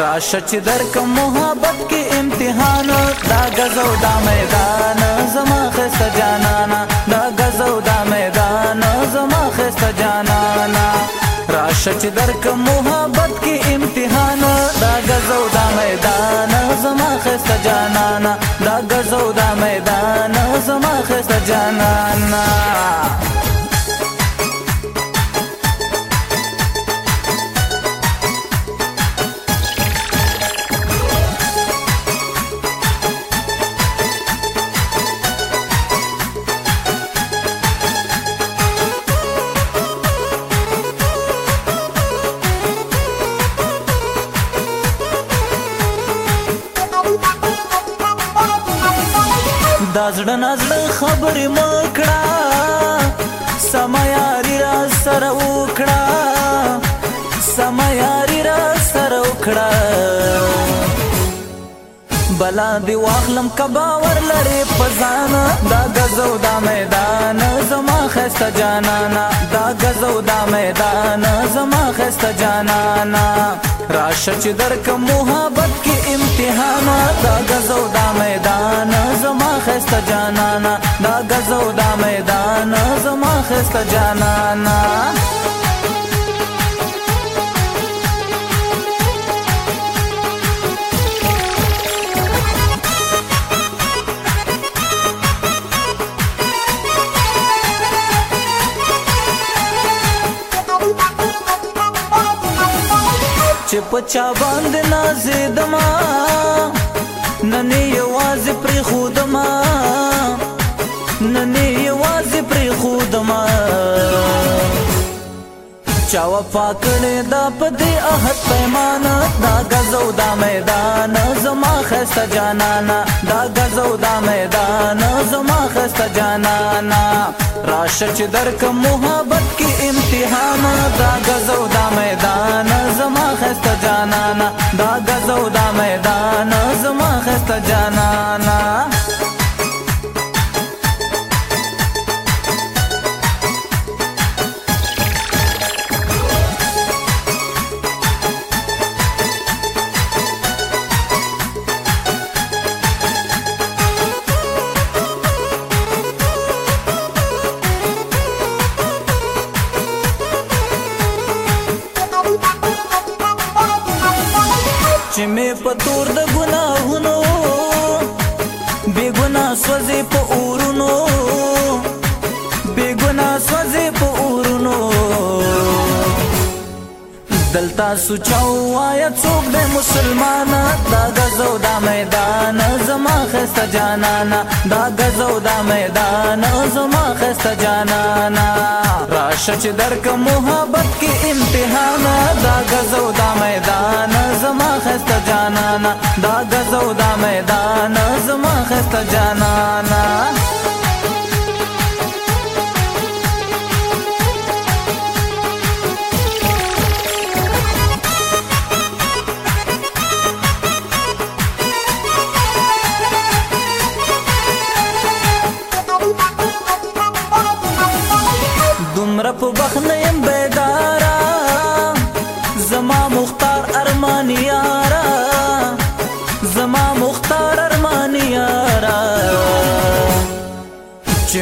राशच दर का मोहब्बत के امتحان دا غزو دا میدان زما خسته جانانا دا غزو دا میدان زما خسته جانانا راشه چې درک محبت کې امتحان دا غزو دا میدان زما خسته جانانا دا غزو دا میدان زما خسته جانانا دا زړه نازړه خبرې مه کړه سمه یاري را سره وکړه سمه یاري را سره وکړه بلا دی واخلم که باور لرې په ځانه دا ګزو دا میدان زما ښایسته جانانه دا ګزو دا میدان زما ښایسته جانانه راشه چې درکم محبت کې امتحانه دا ګزو دا میدان خسته جانانا دا ګرځو دا میدان زما خسته جانانا چې پچا باندې نازې دما نن یوازې پرې خودما نن یوازې پرې خودما چا وفا کړې دا په دې عہد پیمانه دا غزو دا میدان زما خسته جانانا دا غزو دا میدان زما خسته جانانا راشه چې درک محبت کې امتحان دا غزو دا میدان زما خسته جانانا دا غزو دا میدان زما خسته جانانا په تور د ګناهونو بے ګناه سوځي په اورونو دلتا سوچاو آیا څوک دی مسلمانا دا غزو دا میدان زما خسته جانانا دا غزو دا میدان زما خسته جانانا راشه چې درک محبت کې امتحان دا غزو دا میدان زما خسته جانانا دا غزو دا میدان زما خسته جانانا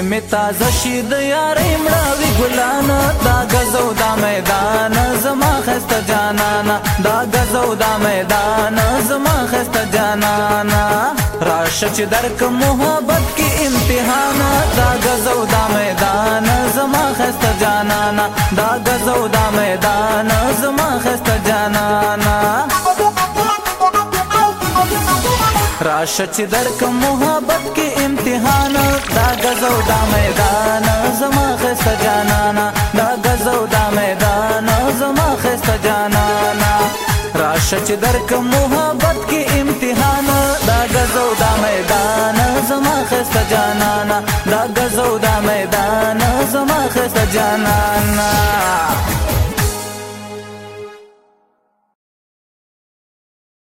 می تازه شي د یاري مړاوي ګلانا دا غزو دا میدان زما خسته جانانا دا غزو دا میدان زما خسته جانانا راشه چې درک محبت کې امتحان دا غزو دا میدان زما خسته جانانا دا غزو دا میدان زما خسته جانانا راشه چې درک محبت کې امتحان دا غزو دا میدان زما خسته جانانا دا غزو دا میدان زما خسته جانانا راشه چې درک محبت کې امتحان دا غزو دا میدان زما خسته جانانا دا غزو دا میدان زما خسته جانانا